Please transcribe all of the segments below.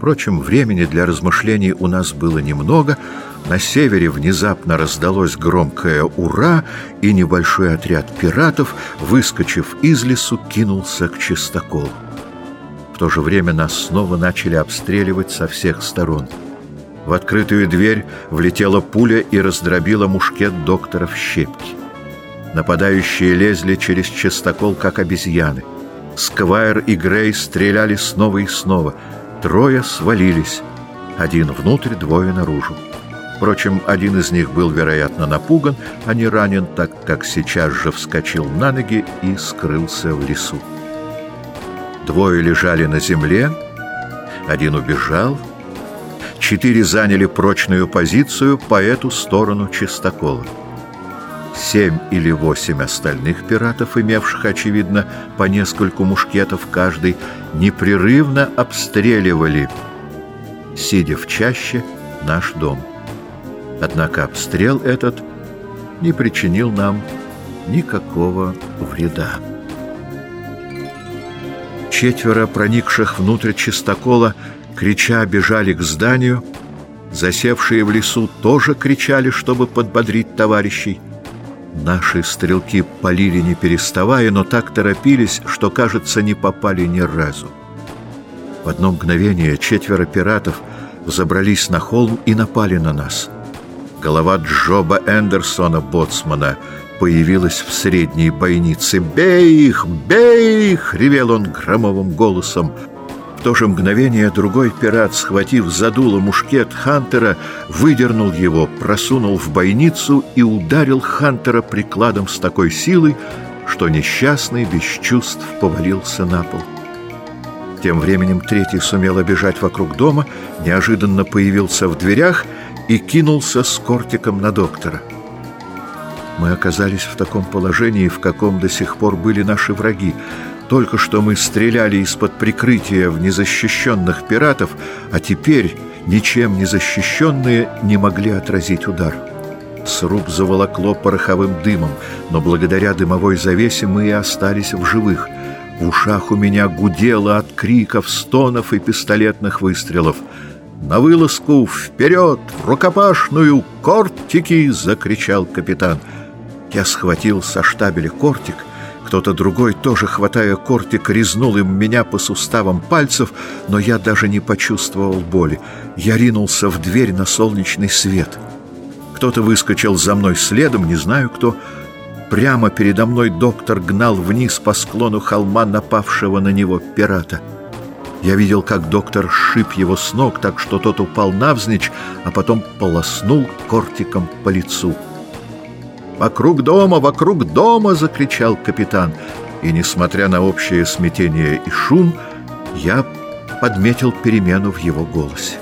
Впрочем, времени для размышлений у нас было немного. На севере внезапно раздалось громкое «Ура!», и небольшой отряд пиратов, выскочив из лесу, кинулся к чистоколу. В то же время нас снова начали обстреливать со всех сторон. В открытую дверь влетела пуля и раздробила мушкет доктора в щепки. Нападающие лезли через частокол, как обезьяны. Сквайр и Грей стреляли снова и снова — Трое свалились. Один внутрь, двое наружу. Впрочем, один из них был, вероятно, напуган, а не ранен, так как сейчас же вскочил на ноги и скрылся в лесу. Двое лежали на земле, один убежал, четыре заняли прочную позицию по эту сторону чистокола. Семь или восемь остальных пиратов, имевших, очевидно, по нескольку мушкетов каждый, непрерывно обстреливали, сидя в чаще, наш дом. Однако обстрел этот не причинил нам никакого вреда. Четверо проникших внутрь чистокола, крича, бежали к зданию. Засевшие в лесу тоже кричали, чтобы подбодрить товарищей. Наши стрелки полили не переставая, но так торопились, что, кажется, не попали ни разу. В одно мгновение четверо пиратов забрались на холм и напали на нас. Голова Джоба Эндерсона, боцмана, появилась в средней бойнице. «Бей их! Бей их!» — ревел он громовым голосом. В то же мгновение другой пират, схватив за дуло мушкет Хантера, выдернул его, просунул в бойницу и ударил Хантера прикладом с такой силой, что несчастный без чувств повалился на пол. Тем временем третий сумел обежать вокруг дома, неожиданно появился в дверях и кинулся с кортиком на доктора. Мы оказались в таком положении, в каком до сих пор были наши враги. Только что мы стреляли из-под прикрытия в незащищенных пиратов, а теперь ничем не защищенные не могли отразить удар. Сруб заволокло пороховым дымом, но благодаря дымовой завесе мы и остались в живых. В ушах у меня гудело от криков, стонов и пистолетных выстрелов. «На вылазку! Вперед! В рукопашную! Кортики!» — закричал капитан. Я схватил со штабеля кортик — кто-то другой, тоже хватая кортик, резнул им меня по суставам пальцев, но я даже не почувствовал боли. Я ринулся в дверь на солнечный свет. Кто-то выскочил за мной следом, не знаю кто. Прямо передо мной доктор гнал вниз по склону холма напавшего на него пирата. Я видел, как доктор шип его с ног, так что тот упал навзничь, а потом полоснул кортиком по лицу. «Вокруг дома! Вокруг дома!» — закричал капитан. И, несмотря на общее смятение и шум, я подметил перемену в его голосе.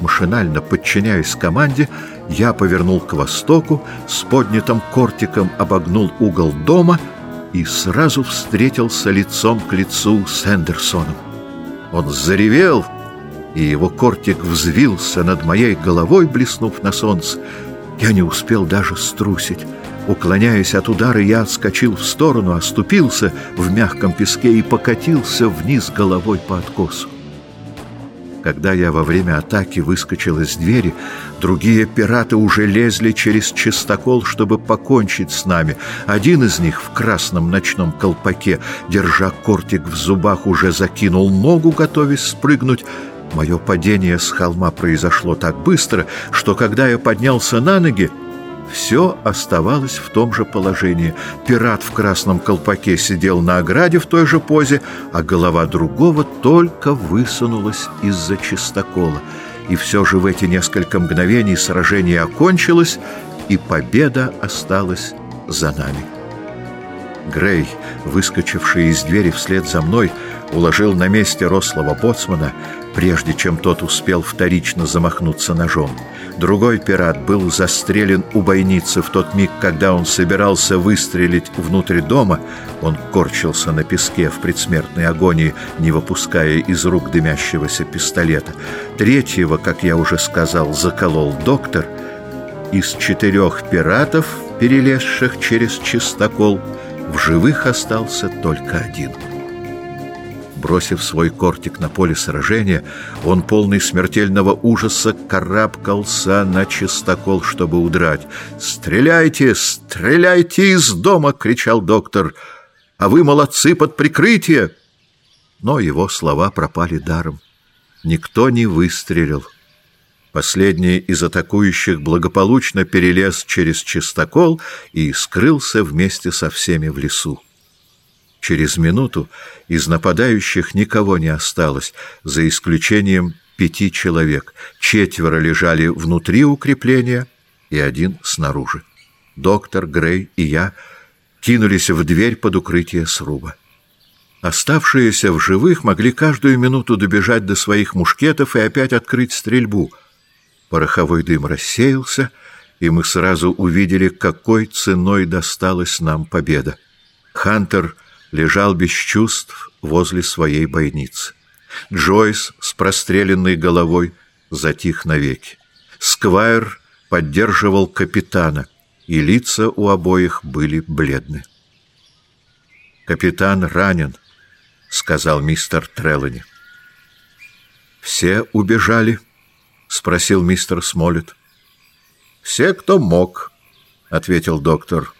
Машинально подчиняясь команде, я повернул к востоку, с поднятым кортиком обогнул угол дома и сразу встретился лицом к лицу с Эндерсоном. Он заревел, и его кортик взвился над моей головой, блеснув на солнце. Я не успел даже струсить. Уклоняясь от удара, я отскочил в сторону, оступился в мягком песке и покатился вниз головой по откосу. Когда я во время атаки выскочил из двери, другие пираты уже лезли через чистокол, чтобы покончить с нами. Один из них в красном ночном колпаке, держа кортик в зубах, уже закинул ногу, готовясь спрыгнуть, Мое падение с холма произошло так быстро, что когда я поднялся на ноги, все оставалось в том же положении. Пират в красном колпаке сидел на ограде в той же позе, а голова другого только высунулась из-за чистокола. И все же в эти несколько мгновений сражение окончилось, и победа осталась за нами. Грей, выскочивший из двери вслед за мной, уложил на месте рослого боцмана, прежде чем тот успел вторично замахнуться ножом. Другой пират был застрелен у бойницы в тот миг, когда он собирался выстрелить внутрь дома. Он корчился на песке в предсмертной агонии, не выпуская из рук дымящегося пистолета. Третьего, как я уже сказал, заколол доктор. Из четырех пиратов, перелезших через чистокол, в живых остался только один — Бросив свой кортик на поле сражения, он, полный смертельного ужаса, карабкался на чистокол, чтобы удрать. «Стреляйте! Стреляйте из дома!» — кричал доктор. «А вы молодцы под прикрытие!» Но его слова пропали даром. Никто не выстрелил. Последний из атакующих благополучно перелез через чистокол и скрылся вместе со всеми в лесу. Через минуту из нападающих никого не осталось, за исключением пяти человек. Четверо лежали внутри укрепления и один снаружи. Доктор, Грей и я кинулись в дверь под укрытие сруба. Оставшиеся в живых могли каждую минуту добежать до своих мушкетов и опять открыть стрельбу. Пороховой дым рассеялся, и мы сразу увидели, какой ценой досталась нам победа. Хантер лежал без чувств возле своей бойницы. Джойс с простреленной головой затих навеки. Сквайр поддерживал капитана, и лица у обоих были бледны. «Капитан ранен», — сказал мистер Треллани. «Все убежали?» — спросил мистер Смолет. «Все, кто мог», — ответил доктор.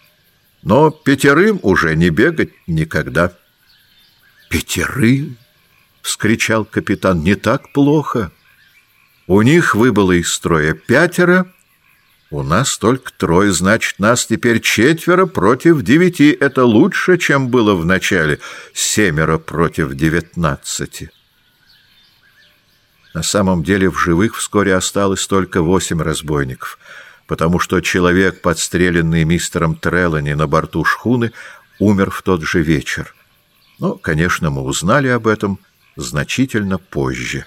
Но пятерым уже не бегать никогда. «Пятерым?» — вскричал капитан. «Не так плохо. У них выбыло из строя пятеро, у нас только трое, значит, нас теперь четверо против девяти. Это лучше, чем было в начале, семеро против девятнадцати». На самом деле в живых вскоре осталось только восемь разбойников — потому что человек, подстреленный мистером Треллани на борту шхуны, умер в тот же вечер. Но, конечно, мы узнали об этом значительно позже.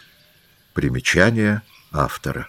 Примечание автора.